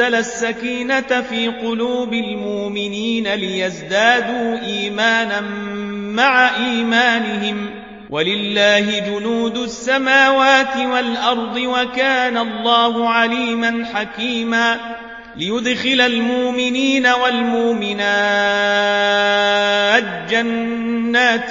السكينة في قلوب المؤمنين ليزدادوا إيمانا مع إيمانهم. ولله جنود السماوات والأرض وكان الله عليما حكيما. ليدخل المؤمنين والمؤمنات جنات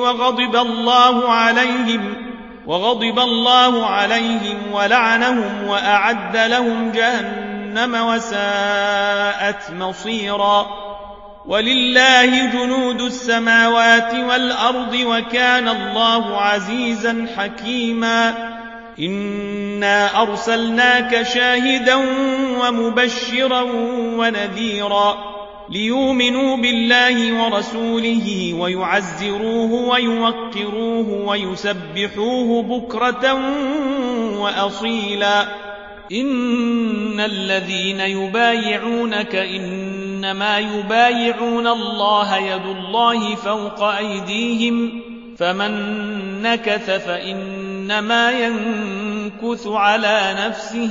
وغضب الله عليهم وغضب الله عليهم ولعنهم وأعد لهم جهنم وساءت مصيرا. ولله جنود السماوات والأرض وكان الله عزيزا حكيما. إنا أرسلناك شاهدا ومبشرا ونذيرا. ليؤمنوا بالله ورسوله ويعزروه ويوقروه ويسبحوه بكرة وأصيلا. إن الذين يبايعونك إنما يبايعون الله يد الله فوق أيديهم فمن نكث فإنما ينكث على نفسه.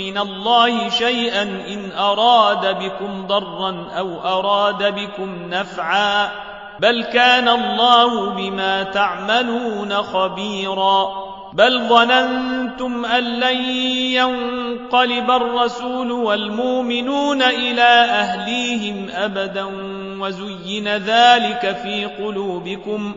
من الله شيئا إن أراد بكم ضرا أو أراد بكم نفعا بل كان الله بما تعملون خبيرا بل ظننتم أن لن ينقلب الرسول والمؤمنون إلى أهليهم أبدا وزين ذلك في قلوبكم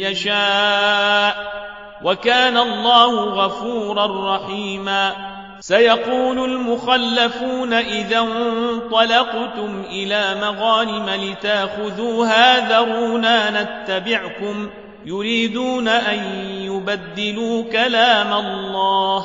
يشاء وكان الله غفورا رحيما سيقول المخلفون إذا انطلقتم إلى مغانم لتاخذوها ذرونا نتبعكم يريدون أن يبدلوا كلام الله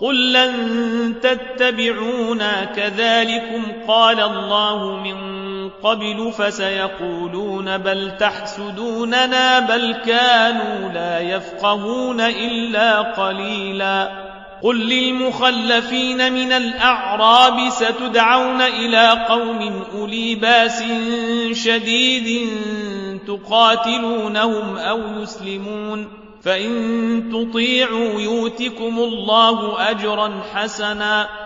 قل لن تتبعونا كذلكم قال الله من قبل فسيقولون بل تحسدوننا بل كانوا لا يفقهون إلا قليلا. قل للمخلفين من الأعراب ستدعون إلى قوم أولي بأس شديد تقاتلونهم أو يسلمون. فإن تطيعوا يوتكم الله أجرا حسنا.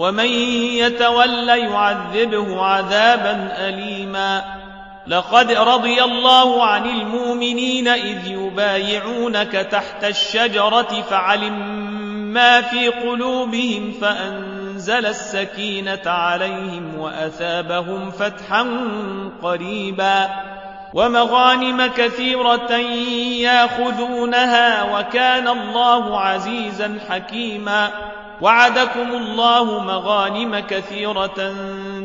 ومن يتول يعذبه عذابا أليما. لقد رضي الله عن المؤمنين إذ يبايعونك تحت الشجرة فعلم ما في قلوبهم فأنزل السكينة عليهم وأثابهم فتحا قريبا. ومغانم كثيرة ياخذونها وكان الله عزيزا حكيما. وعدكم الله مغانم كثيرة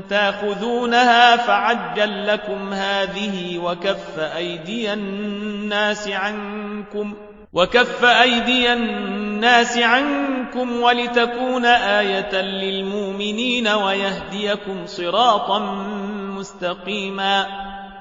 تاخذونها فعجل لكم هذه وكف أيدي الناس عنكم وكف أيدي الناس عنكم ولتكون آية للمؤمنين ويهديكم صراطا مستقيما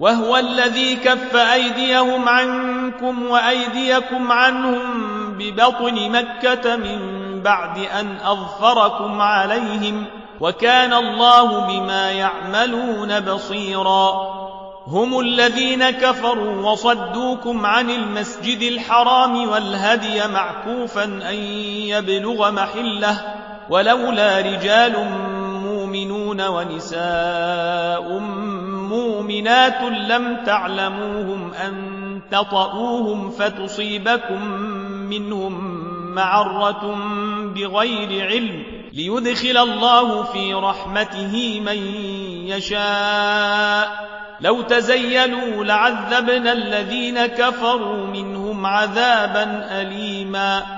وهو الذي كف أيديهم عنكم وأيديكم عنهم ببطن مكة من بعد أن أظفركم عليهم وكان الله بما يعملون بصيرا. هم الذين كفروا وصدوكم عن المسجد الحرام والهدي معكوفا أن يبلغ محلة ولولا رجال مؤمنون ونساء مؤمنات لم تعلموهم أن تطؤوهم فتصيبكم منهم معرة بغير علم ليدخل الله في رحمته من يشاء. لو تزيلوا لعذبنا الذين كفروا منهم عذابا أليما.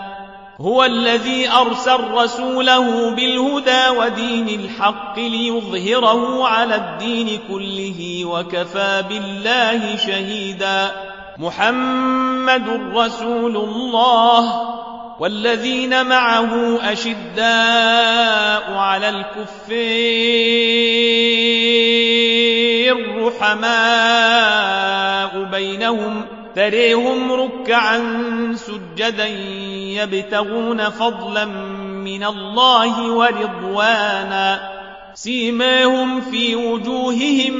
هو الذي أرسل رسوله بالهدى ودين الحق ليظهره على الدين كله وكفى بالله شهيدا. محمد رسول الله. والذين معه أشداء على الكفير رحماء بينهم. تريهم ركعا سجدا يبتغون فضلا من الله ورضوانا. سيماهم في وجوههم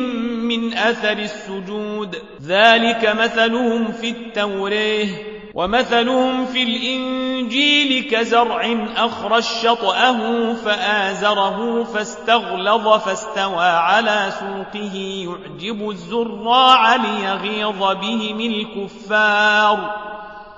من أثر السجود. ذلك مثلهم في التوريه ومثلهم في الإنجيل كزرع أخرج شطأه فآزره فاستغلظ فاستوى على سوقه. يعجب الزراع ليغيظ بهم الكفار.